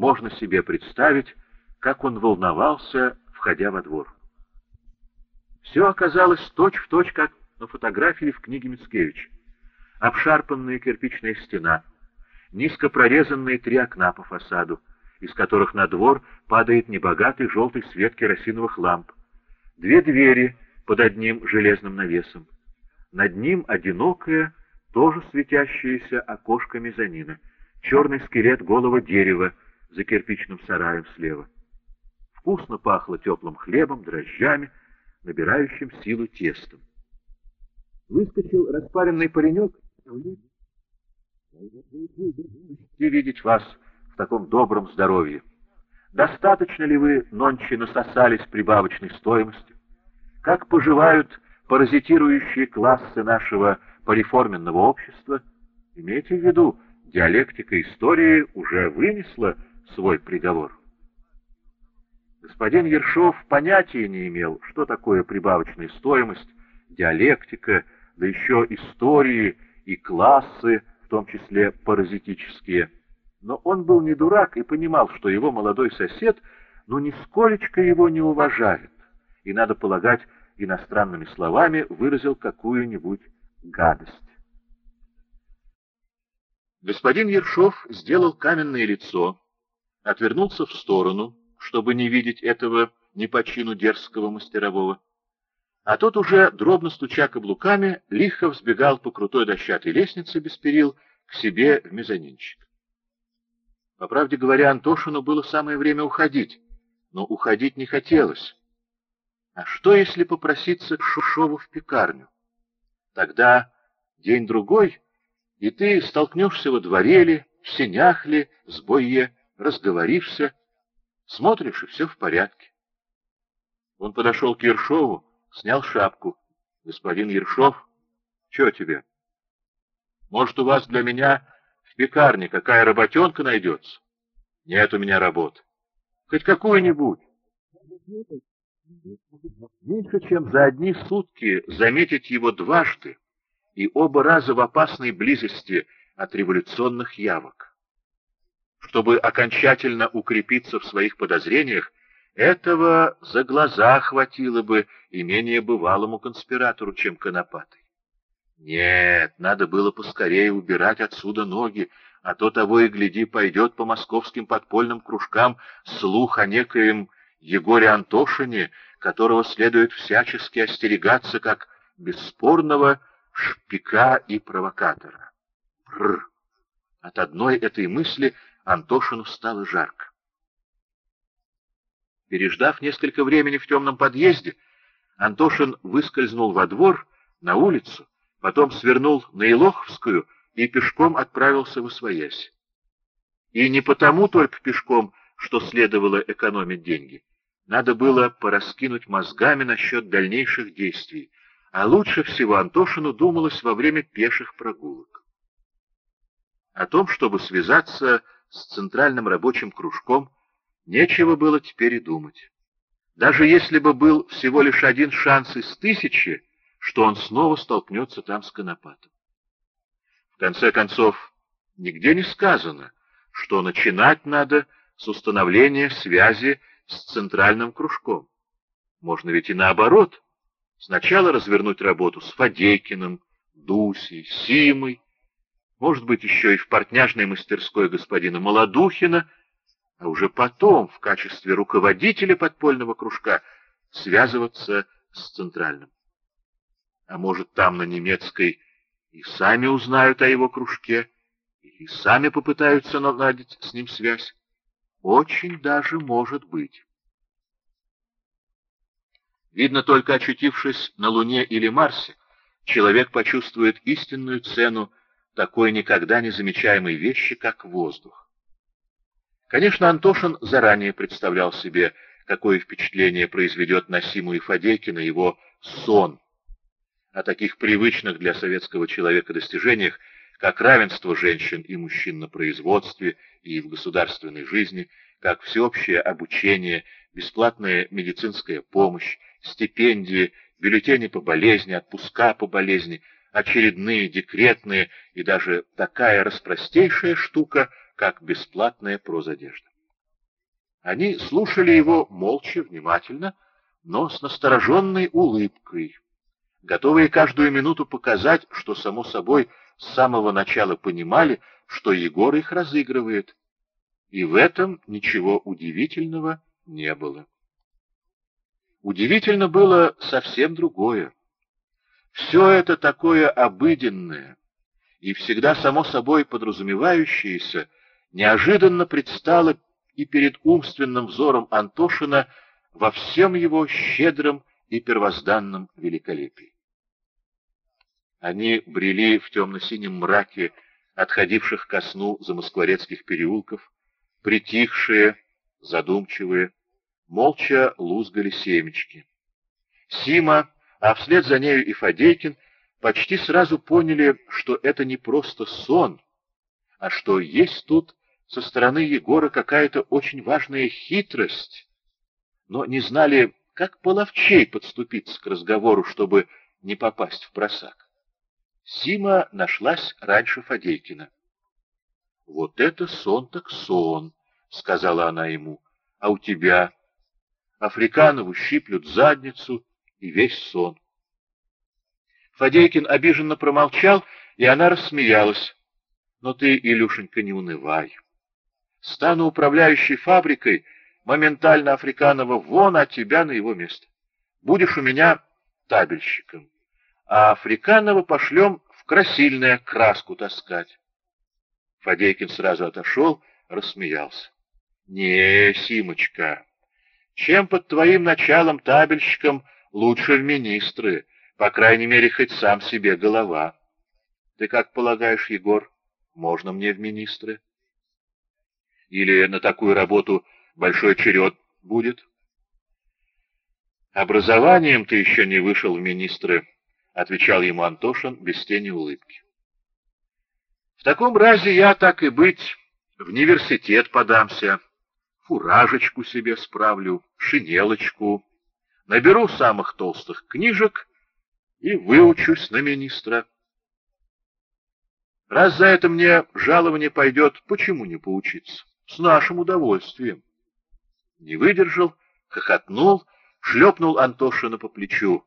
Можно себе представить, как он волновался, входя во двор. Все оказалось точь-в-точь, точь, как на фотографии в книге Мицкевича. Обшарпанная кирпичная стена, низко прорезанные три окна по фасаду, из которых на двор падает небогатый желтый свет керосиновых ламп, две двери под одним железным навесом. Над ним одинокое, тоже светящееся окошко мезонина, черный скелет голого дерева за кирпичным сараем слева. Вкусно пахло теплым хлебом, дрожжами, набирающим силу тестом. Выскочил распаренный паренек. И видеть вас в таком добром здоровье. Достаточно ли вы нонче насосались прибавочной стоимости? Как поживают паразитирующие классы нашего полиформенного общества? Имейте в виду, диалектика истории уже вынесла свой приговор. Господин Ершов понятия не имел, что такое прибавочная стоимость, диалектика, да еще истории и классы, в том числе паразитические. Но он был не дурак и понимал, что его молодой сосед ну нисколечко его не уважает, и, надо полагать, иностранными словами выразил какую-нибудь гадость. Господин Ершов сделал каменное лицо, отвернулся в сторону, чтобы не видеть этого не по чину дерзкого мастерового. А тот уже, дробно стуча каблуками, лихо взбегал по крутой дощатой лестнице без перил к себе в мезонинчик. По правде говоря, Антошину было самое время уходить, но уходить не хотелось. А что, если попроситься к Шушову в пекарню? Тогда день-другой, и ты столкнешься во дворе ли, в сенях ли, с бойе, разговоришься, смотришь, и все в порядке. Он подошел к Ершову, снял шапку. «Господин Ершов, что тебе? Может, у вас для меня в пекарне какая работенка найдется? Нет у меня работы. Хоть какую-нибудь. Меньше чем за одни сутки заметить его дважды и оба раза в опасной близости от революционных явок. Чтобы окончательно укрепиться в своих подозрениях, этого за глаза хватило бы и менее бывалому конспиратору, чем Конопатой. Нет, надо было поскорее убирать отсюда ноги, а то того и гляди пойдет по московским подпольным кружкам слух о некоем Егоре Антошине, которого следует всячески остерегаться как бесспорного шпика и провокатора. Бррр! От одной этой мысли Антошину стало жарко. Переждав несколько времени в темном подъезде, Антошин выскользнул во двор, на улицу, потом свернул на Илоховскую и пешком отправился в Освоясь. И не потому только пешком, что следовало экономить деньги. Надо было пораскинуть мозгами насчет дальнейших действий, а лучше всего Антошину думалось во время пеших прогулок. О том, чтобы связаться с Центральным рабочим кружком, Нечего было теперь и думать. Даже если бы был всего лишь один шанс из тысячи, что он снова столкнется там с Конопатом. В конце концов, нигде не сказано, что начинать надо с установления связи с центральным кружком. Можно ведь и наоборот. Сначала развернуть работу с Фадейкиным, Дусей, Симой, может быть, еще и в портняжной мастерской господина Молодухина, а уже потом в качестве руководителя подпольного кружка связываться с центральным. А может, там на немецкой и сами узнают о его кружке, и сами попытаются наладить с ним связь. Очень даже может быть. Видно, только очутившись на Луне или Марсе, человек почувствует истинную цену такой никогда не замечаемой вещи, как воздух. Конечно, Антошин заранее представлял себе, какое впечатление произведет на Симу и Фадейкина его сон. О таких привычных для советского человека достижениях, как равенство женщин и мужчин на производстве и в государственной жизни, как всеобщее обучение, бесплатная медицинская помощь, стипендии, бюллетени по болезни, отпуска по болезни, очередные декретные и даже такая распростейшая штука — как бесплатная прозодежда. Они слушали его молча, внимательно, но с настороженной улыбкой, готовые каждую минуту показать, что, само собой, с самого начала понимали, что Егор их разыгрывает. И в этом ничего удивительного не было. Удивительно было совсем другое. Все это такое обыденное и всегда само собой подразумевающееся неожиданно предстало и перед умственным взором Антошина во всем его щедром и первозданном великолепии. Они брели в темно-синем мраке отходивших ко сну замоскворецких переулков, притихшие, задумчивые, молча лузгали семечки. Сима, а вслед за нею и Фадейкин, почти сразу поняли, что это не просто сон, а что есть тут со стороны Егора какая-то очень важная хитрость, но не знали, как половчей подступиться к разговору, чтобы не попасть в просак. Сима нашлась раньше Фадейкина. — Вот это сон так сон, — сказала она ему, — а у тебя? Африканову щиплют задницу и весь сон. Фадейкин обиженно промолчал, и она рассмеялась. — Но ты, Илюшенька, не унывай. Стану управляющей фабрикой, моментально Африканова вон от тебя на его место. Будешь у меня табельщиком, а Африканова пошлем в красильное краску таскать. Фадейкин сразу отошел, рассмеялся. — Не, Симочка, чем под твоим началом табельщиком лучше в министры, по крайней мере, хоть сам себе голова. Ты как полагаешь, Егор, можно мне в министры? Или на такую работу большой черед будет? Образованием ты еще не вышел в министры, — отвечал ему Антошин без тени улыбки. В таком разе я, так и быть, в университет подамся, фуражечку себе справлю, шинелочку, наберу самых толстых книжек и выучусь на министра. Раз за это мне жалование пойдет, почему не поучиться? С нашим удовольствием. Не выдержал, хохотнул, шлепнул Антошина по плечу.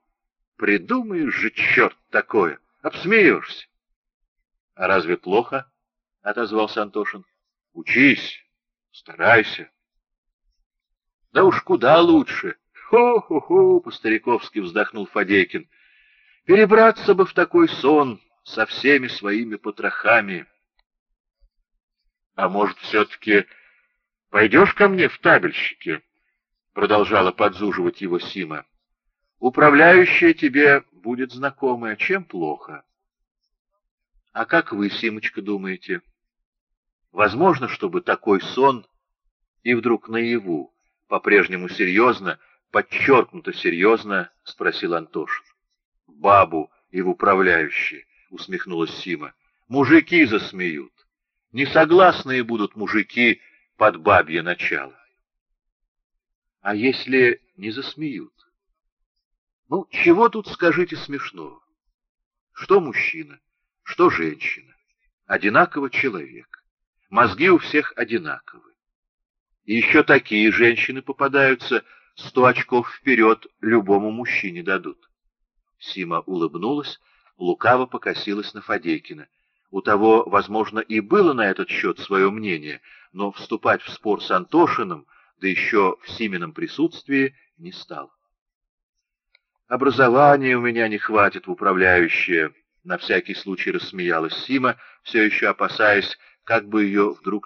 Придумаешь же, черт, такое, обсмеешься. — А разве плохо? — отозвался Антошин. — Учись, старайся. — Да уж куда лучше. Хо-хо-хо, по-стариковски вздохнул Фадейкин. Перебраться бы в такой сон со всеми своими потрохами. — А может, все-таки пойдешь ко мне в табельщики? — продолжала подзуживать его Сима. — Управляющая тебе будет знакомая, чем плохо. — А как вы, Симочка, думаете? Возможно, чтобы такой сон и вдруг наяву, по-прежнему серьезно, подчеркнуто серьезно, — спросил Антошин. — Бабу и в управляющие, — усмехнулась Сима. — Мужики засмеют. Несогласные будут мужики под бабье начало. А если не засмеют? Ну, чего тут, скажите, смешного? Что мужчина, что женщина? Одинаково человек. Мозги у всех одинаковы. И еще такие женщины попадаются, сто очков вперед любому мужчине дадут. Сима улыбнулась, лукаво покосилась на Фадейкина. У того, возможно, и было на этот счет свое мнение, но вступать в спор с Антошиным, да еще в Симином присутствии, не стал. «Образования у меня не хватит в управляющее», — на всякий случай рассмеялась Сима, все еще опасаясь, как бы ее вдруг